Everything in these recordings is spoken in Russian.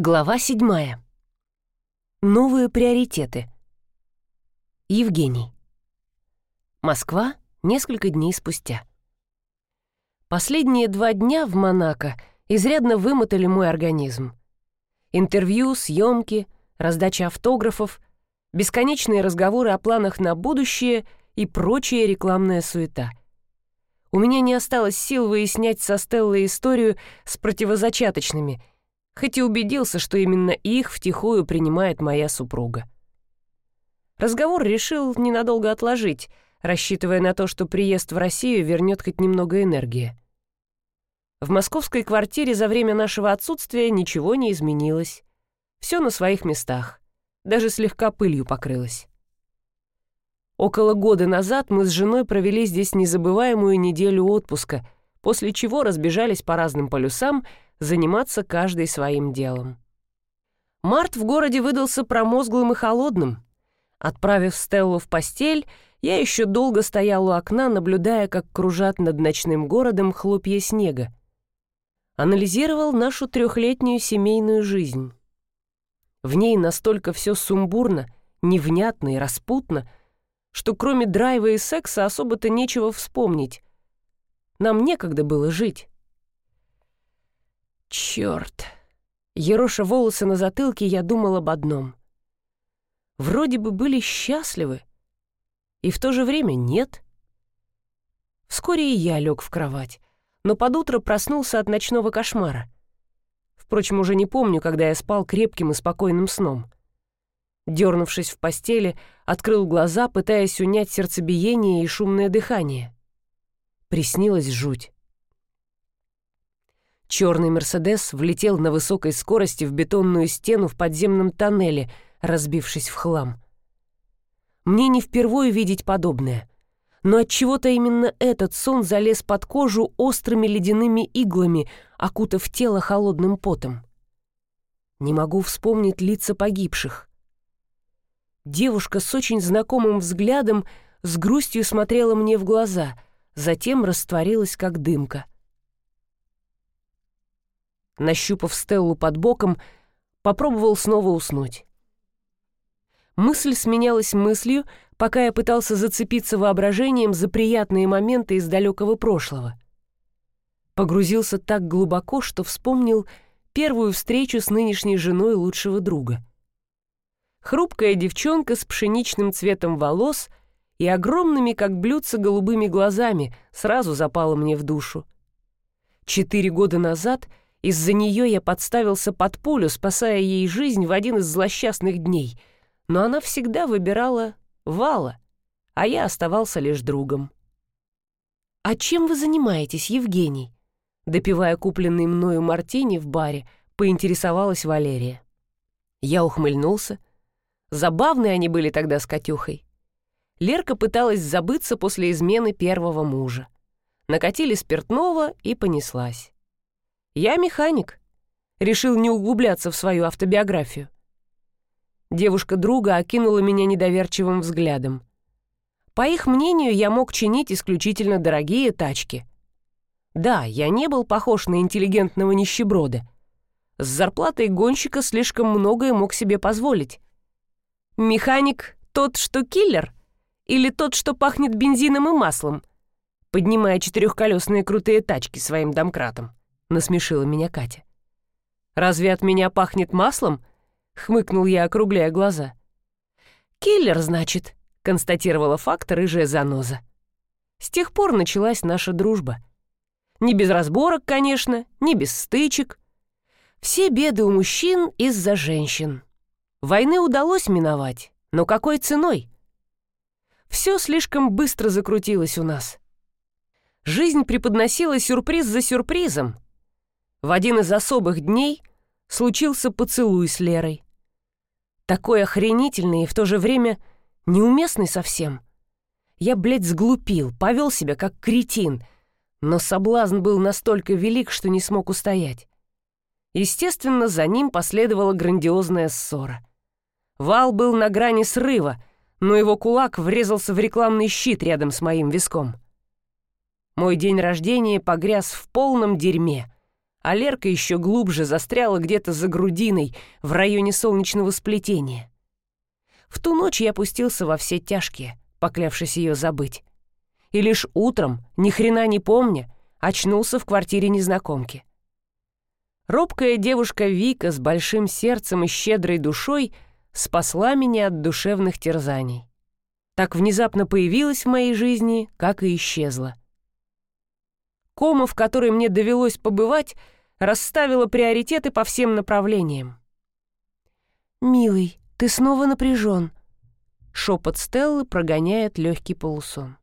Глава седьмая. Новые приоритеты. Евгений. Москва несколько дней спустя. Последние два дня в Монако изрядно вымотали мой организм. Интервью, съемки, раздача автографов, бесконечные разговоры о планах на будущее и прочая рекламная суета. У меня не осталось сил выяснять со Стеллой историю с противозачаточными – хоть и убедился, что именно их втихую принимает моя супруга. Разговор решил ненадолго отложить, рассчитывая на то, что приезд в Россию вернет хоть немного энергии. В московской квартире за время нашего отсутствия ничего не изменилось. Все на своих местах. Даже слегка пылью покрылось. Около года назад мы с женой провели здесь незабываемую неделю отпуска, после чего разбежались по разным полюсам — заниматься каждый своим делом. Март в городе выдался промозглым и холодным. Отправив Стеллу в постель, я еще долго стоял у окна, наблюдая, как кружат над ночным городом хлопья снега. Анализировал нашу трехлетнюю семейную жизнь. В ней настолько все сумбурно, невнятно и распутно, что кроме драйва и секса особо-то нечего вспомнить. Нам некогда было жить. Черт! Ероша волосы на затылке, я думал об одном. Вроде бы были счастливы, и в то же время нет. Вскоре и я лег в кровать, но под утро проснулся от ночного кошмара. Впрочем, уже не помню, когда я спал крепким и спокойным сном. Дернувшись в постели, открыл глаза, пытаясь унять сердцебиение и шумное дыхание. Приснилась жуть. Черный «Мерседес» влетел на высокой скорости в бетонную стену в подземном тоннеле, разбившись в хлам. Мне не впервые видеть подобное. Но от чего то именно этот сон залез под кожу острыми ледяными иглами, окутав тело холодным потом. Не могу вспомнить лица погибших. Девушка с очень знакомым взглядом с грустью смотрела мне в глаза, затем растворилась, как дымка — Нащупав Стеллу под боком, попробовал снова уснуть. Мысль сменялась мыслью, пока я пытался зацепиться воображением за приятные моменты из далекого прошлого. Погрузился так глубоко, что вспомнил первую встречу с нынешней женой лучшего друга. Хрупкая девчонка с пшеничным цветом волос и огромными, как блюдца, голубыми глазами сразу запала мне в душу. Четыре года назад — из-за нее я подставился под пулю, спасая ей жизнь в один из злосчастных дней. Но она всегда выбирала Вала, а я оставался лишь другом. «А чем вы занимаетесь, Евгений?» Допивая купленный мною мартини в баре, поинтересовалась Валерия. Я ухмыльнулся. Забавные они были тогда с Катюхой. Лерка пыталась забыться после измены первого мужа. Накатили спиртного и понеслась. Я механик. Решил не углубляться в свою автобиографию. Девушка друга окинула меня недоверчивым взглядом. По их мнению, я мог чинить исключительно дорогие тачки. Да, я не был похож на интеллигентного нищеброда. С зарплатой гонщика слишком многое мог себе позволить. Механик тот, что киллер? Или тот, что пахнет бензином и маслом, поднимая четырехколесные крутые тачки своим домкратом? — насмешила меня Катя. «Разве от меня пахнет маслом?» — хмыкнул я, округляя глаза. «Киллер, значит», — констатировала факт рыжая заноза. С тех пор началась наша дружба. Не без разборок, конечно, не без стычек. Все беды у мужчин из-за женщин. Войны удалось миновать, но какой ценой? Все слишком быстро закрутилось у нас. Жизнь преподносила сюрприз за сюрпризом, в один из особых дней случился поцелуй с Лерой. Такой охренительный и в то же время неуместный совсем. Я, блядь, сглупил, повел себя как кретин, но соблазн был настолько велик, что не смог устоять. Естественно, за ним последовала грандиозная ссора. Вал был на грани срыва, но его кулак врезался в рекламный щит рядом с моим виском. Мой день рождения погряз в полном дерьме — а Лерка еще глубже застряла где-то за грудиной в районе солнечного сплетения. В ту ночь я опустился во все тяжкие, поклявшись ее забыть. И лишь утром, ни хрена не помня, очнулся в квартире незнакомки. Робкая девушка Вика с большим сердцем и щедрой душой спасла меня от душевных терзаний. Так внезапно появилась в моей жизни, как и исчезла. Кома, в которой мне довелось побывать, расставила приоритеты по всем направлениям. «Милый, ты снова напряжен», — шепот Стеллы прогоняет легкий полусон.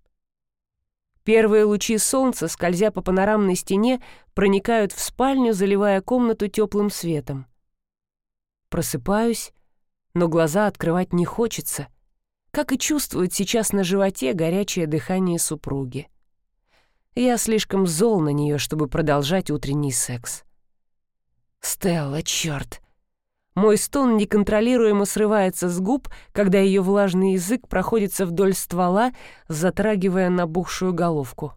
Первые лучи солнца, скользя по панорамной стене, проникают в спальню, заливая комнату теплым светом. Просыпаюсь, но глаза открывать не хочется, как и чувствует сейчас на животе горячее дыхание супруги. Я слишком зол на нее, чтобы продолжать утренний секс. «Стелла, черт! Мой стон неконтролируемо срывается с губ, когда ее влажный язык проходится вдоль ствола, затрагивая набухшую головку.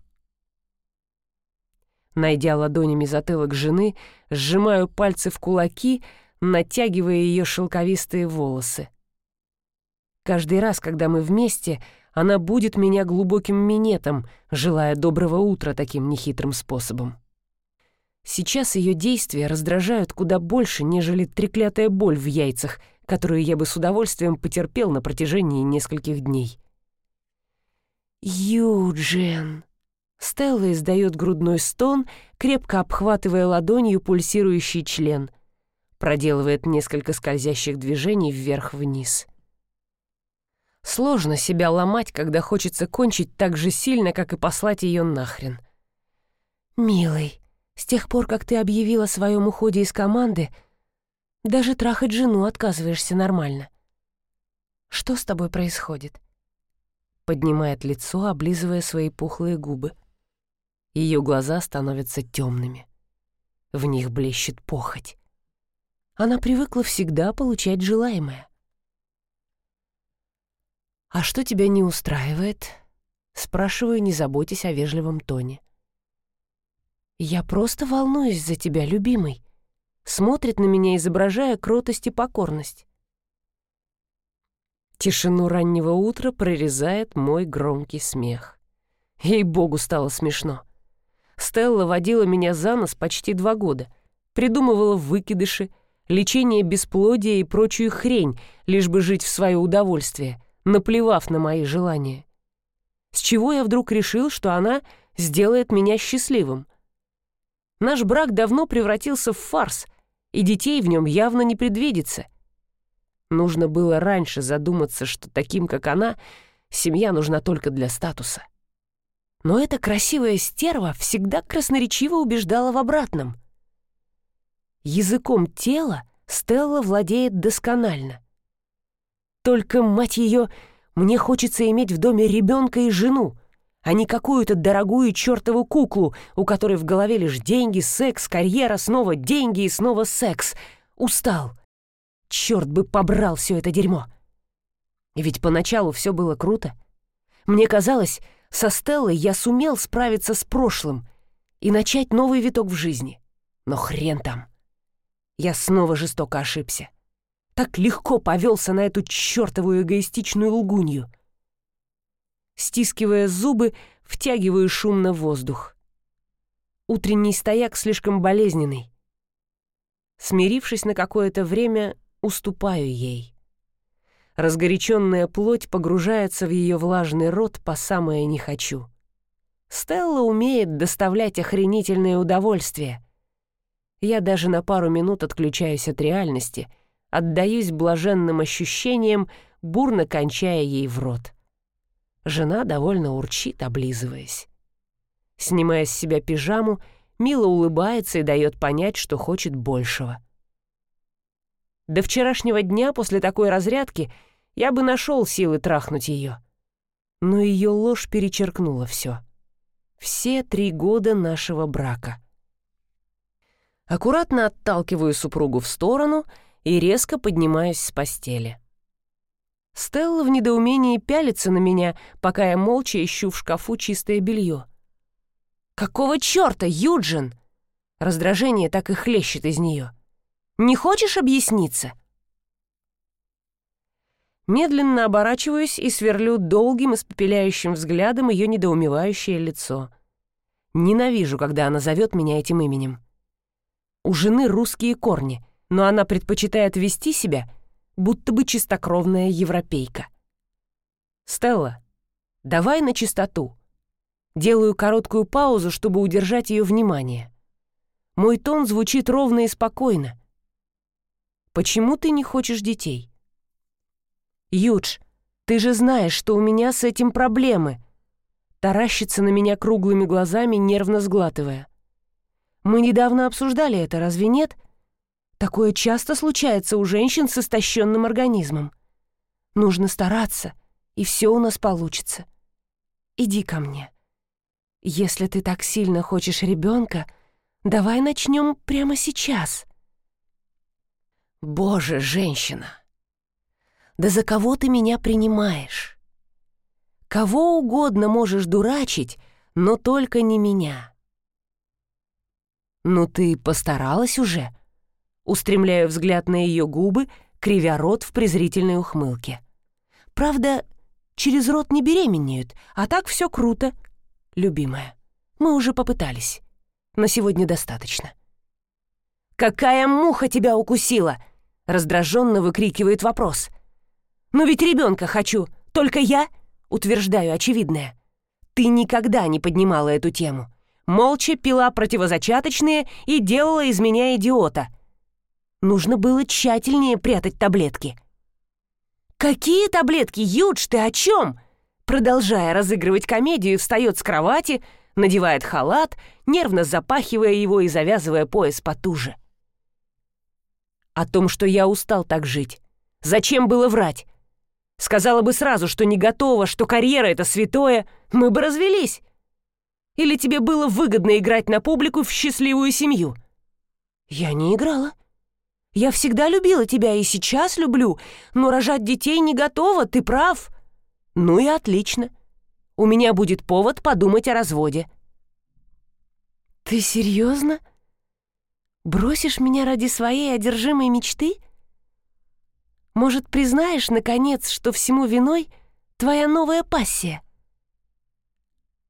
Найдя ладонями затылок жены, сжимаю пальцы в кулаки, натягивая ее шелковистые волосы. Каждый раз, когда мы вместе, она будет меня глубоким минетом, желая доброго утра таким нехитрым способом. Сейчас ее действия раздражают куда больше, нежели треклятая боль в яйцах, которую я бы с удовольствием потерпел на протяжении нескольких дней. «Юджин!» Стелла издает грудной стон, крепко обхватывая ладонью пульсирующий член. Проделывает несколько скользящих движений вверх-вниз. Сложно себя ломать, когда хочется кончить так же сильно, как и послать ее нахрен. «Милый, с тех пор, как ты объявила о своем уходе из команды, даже трахать жену отказываешься нормально. Что с тобой происходит?» Поднимает лицо, облизывая свои пухлые губы. Ее глаза становятся темными. В них блещет похоть. Она привыкла всегда получать желаемое. «А что тебя не устраивает?» Спрашиваю, не заботясь о вежливом тоне. «Я просто волнуюсь за тебя, любимый», смотрит на меня, изображая кротость и покорность. Тишину раннего утра прорезает мой громкий смех. Ей-богу, стало смешно. Стелла водила меня за нос почти два года, придумывала выкидыши, лечение бесплодия и прочую хрень, лишь бы жить в свое удовольствие, наплевав на мои желания. С чего я вдруг решил, что она сделает меня счастливым — Наш брак давно превратился в фарс, и детей в нем явно не предвидится. Нужно было раньше задуматься, что таким, как она, семья нужна только для статуса. Но эта красивая стерва всегда красноречиво убеждала в обратном. Языком тела Стелла владеет досконально. Только, мать ее, мне хочется иметь в доме ребенка и жену, а не какую-то дорогую чертову куклу, у которой в голове лишь деньги, секс, карьера, снова деньги и снова секс. Устал. Черт бы побрал все это дерьмо. Ведь поначалу все было круто. Мне казалось, со Стеллой я сумел справиться с прошлым и начать новый виток в жизни. Но хрен там. Я снова жестоко ошибся. Так легко повелся на эту чертовую эгоистичную лгунью — Стискивая зубы, втягиваю шумно воздух. Утренний стояк слишком болезненный. Смирившись на какое-то время, уступаю ей. Разгоряченная плоть погружается в ее влажный рот по самое «не хочу». Стелла умеет доставлять охренительное удовольствие. Я даже на пару минут отключаюсь от реальности, отдаюсь блаженным ощущениям, бурно кончая ей в рот. Жена довольно урчит, облизываясь. Снимая с себя пижаму, Мила улыбается и дает понять, что хочет большего. До вчерашнего дня после такой разрядки я бы нашел силы трахнуть ее. Но ее ложь перечеркнула все. Все три года нашего брака. Аккуратно отталкиваю супругу в сторону и резко поднимаюсь с постели. Стелла в недоумении пялится на меня, пока я молча ищу в шкафу чистое белье. «Какого черта, Юджин?» Раздражение так и хлещет из нее. «Не хочешь объясниться?» Медленно оборачиваюсь и сверлю долгим, испепеляющим взглядом ее недоумевающее лицо. Ненавижу, когда она зовет меня этим именем. У жены русские корни, но она предпочитает вести себя, будто бы чистокровная европейка. «Стелла, давай на чистоту». Делаю короткую паузу, чтобы удержать ее внимание. Мой тон звучит ровно и спокойно. «Почему ты не хочешь детей?» «Юдж, ты же знаешь, что у меня с этим проблемы!» Таращится на меня круглыми глазами, нервно сглатывая. «Мы недавно обсуждали это, разве нет? Такое часто случается у женщин с истощенным организмом. Нужно стараться, и все у нас получится. Иди ко мне. Если ты так сильно хочешь ребенка, давай начнем прямо сейчас». «Боже, женщина!» Да за кого ты меня принимаешь? Кого угодно можешь дурачить, но только не меня. Ну ты постаралась уже? Устремляю взгляд на ее губы, кривя рот в презрительной ухмылке. Правда, через рот не беременеют, а так все круто. Любимая, мы уже попытались. На сегодня достаточно. «Какая муха тебя укусила?» Раздраженно выкрикивает вопрос. Но ведь ребенка хочу, только я утверждаю очевидное. Ты никогда не поднимала эту тему. Молча пила противозачаточные и делала из меня идиота. Нужно было тщательнее прятать таблетки. «Какие таблетки, Юдж, ты о чем?» Продолжая разыгрывать комедию, встает с кровати, надевает халат, нервно запахивая его и завязывая пояс потуже. О том, что я устал так жить. Зачем было врать? Сказала бы сразу, что не готова, что карьера — это святое, мы бы развелись. Или тебе было выгодно играть на публику в счастливую семью? Я не играла. Я всегда любила тебя и сейчас люблю, но рожать детей не готова, ты прав. Ну и отлично. У меня будет повод подумать о разводе. Ты серьезно? Бросишь меня ради своей одержимой мечты? — может, признаешь, наконец, что всему виной твоя новая пассия?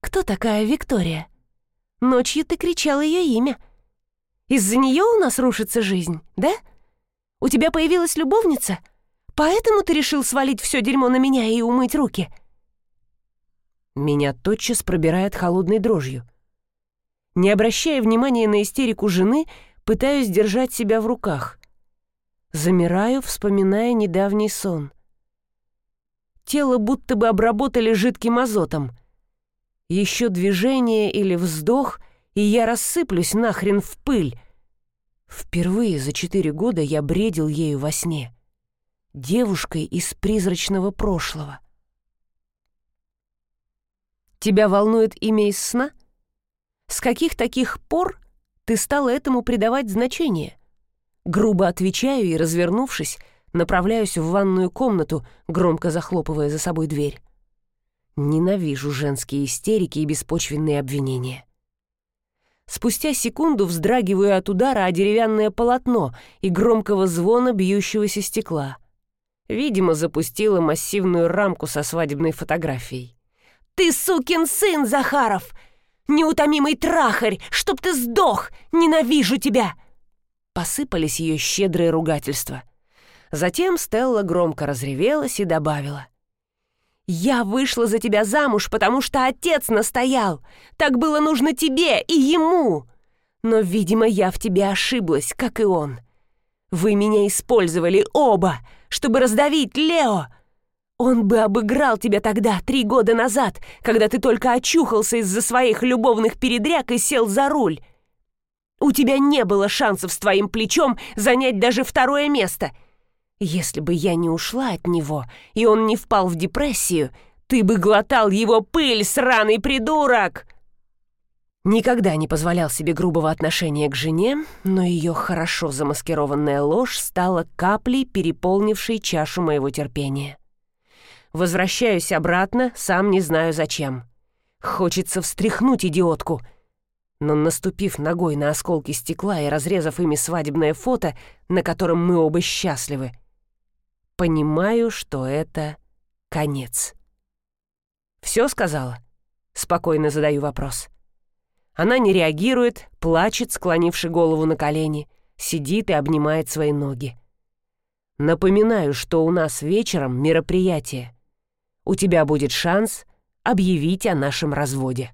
Кто такая Виктория? Ночью ты кричал ее имя. Из-за нее у нас рушится жизнь, да? У тебя появилась любовница? Поэтому ты решил свалить все дерьмо на меня и умыть руки?» Меня тотчас пробирает холодной дрожью. Не обращая внимания на истерику жены, пытаюсь держать себя в руках. Замираю, вспоминая недавний сон. Тело будто бы обработали жидким азотом. Еще движение или вздох, и я рассыплюсь нахрен в пыль. Впервые за четыре года я бредил ею во сне. Девушкой из призрачного прошлого. Тебя волнует имя из сна? С каких таких пор ты стала этому придавать значение? Грубо отвечаю и, развернувшись, направляюсь в ванную комнату, громко захлопывая за собой дверь. Ненавижу женские истерики и беспочвенные обвинения. Спустя секунду вздрагиваю от удара о деревянное полотно и громкого звона бьющегося стекла. Видимо, запустила массивную рамку со свадебной фотографией. «Ты сукин сын, Захаров! Неутомимый трахарь! Чтоб ты сдох! Ненавижу тебя!» посыпались ее щедрые ругательства. Затем Стелла громко разревелась и добавила. «Я вышла за тебя замуж, потому что отец настоял. Так было нужно тебе и ему. Но, видимо, я в тебе ошиблась, как и он. Вы меня использовали оба, чтобы раздавить Лео. Он бы обыграл тебя тогда, три года назад, когда ты только очухался из-за своих любовных передряг и сел за руль. У тебя не было шансов с твоим плечом занять даже второе место. Если бы я не ушла от него, и он не впал в депрессию, ты бы глотал его пыль, сраный придурок!» Никогда не позволял себе грубого отношения к жене, но ее хорошо замаскированная ложь стала каплей, переполнившей чашу моего терпения. Возвращаюсь обратно, сам не знаю зачем. Хочется встряхнуть идиотку — Но наступив ногой на осколки стекла и разрезав ими свадебное фото, на котором мы оба счастливы, понимаю, что это конец. «Все сказала?» — спокойно задаю вопрос. Она не реагирует, плачет, склонивши голову на колени, сидит и обнимает свои ноги. Напоминаю, что у нас вечером мероприятие. У тебя будет шанс объявить о нашем разводе.